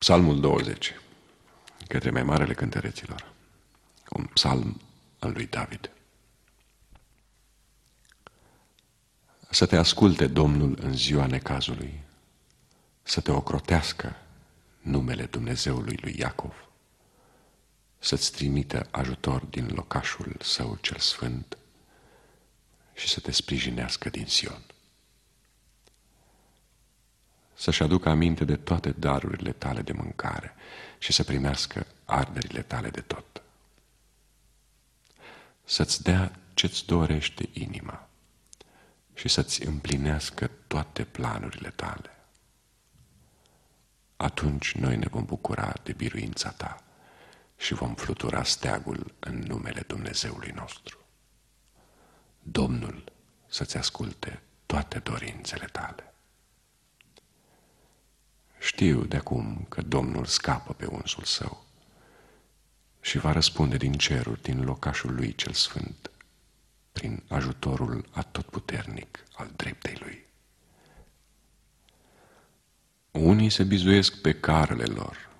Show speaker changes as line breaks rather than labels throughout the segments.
Psalmul 20, către mai marele cântăreților, un psalm al lui David. Să te asculte Domnul în ziua necazului, să te ocrotească numele Dumnezeului lui Iacov, să-ți trimită ajutor din locașul său cel sfânt și să te sprijinească din Sion să-și aducă aminte de toate darurile tale de mâncare și să primească arderile tale de tot. Să-ți dea ce-ți dorește inima și să-ți împlinească toate planurile tale. Atunci noi ne vom bucura de biruința ta și vom flutura steagul în numele Dumnezeului nostru. Domnul să-ți asculte toate dorințele tale. Știu de acum că Domnul scapă pe unsul său și va răspunde din ceruri, din locașul lui cel sfânt, prin ajutorul atotputernic al dreptei lui. Unii se bizuiesc pe carele lor,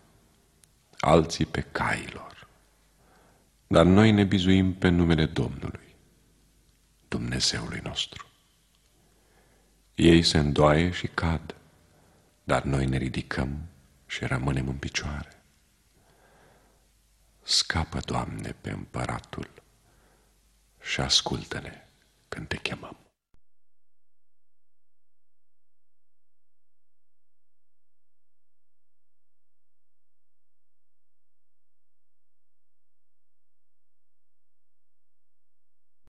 alții pe cailor, dar noi ne bizuim pe numele Domnului, Dumnezeului nostru. Ei se îndoaie și cad, dar noi ne ridicăm și rămânem în picioare. Scapă, Doamne, pe împăratul și ascultă-ne când te chemăm.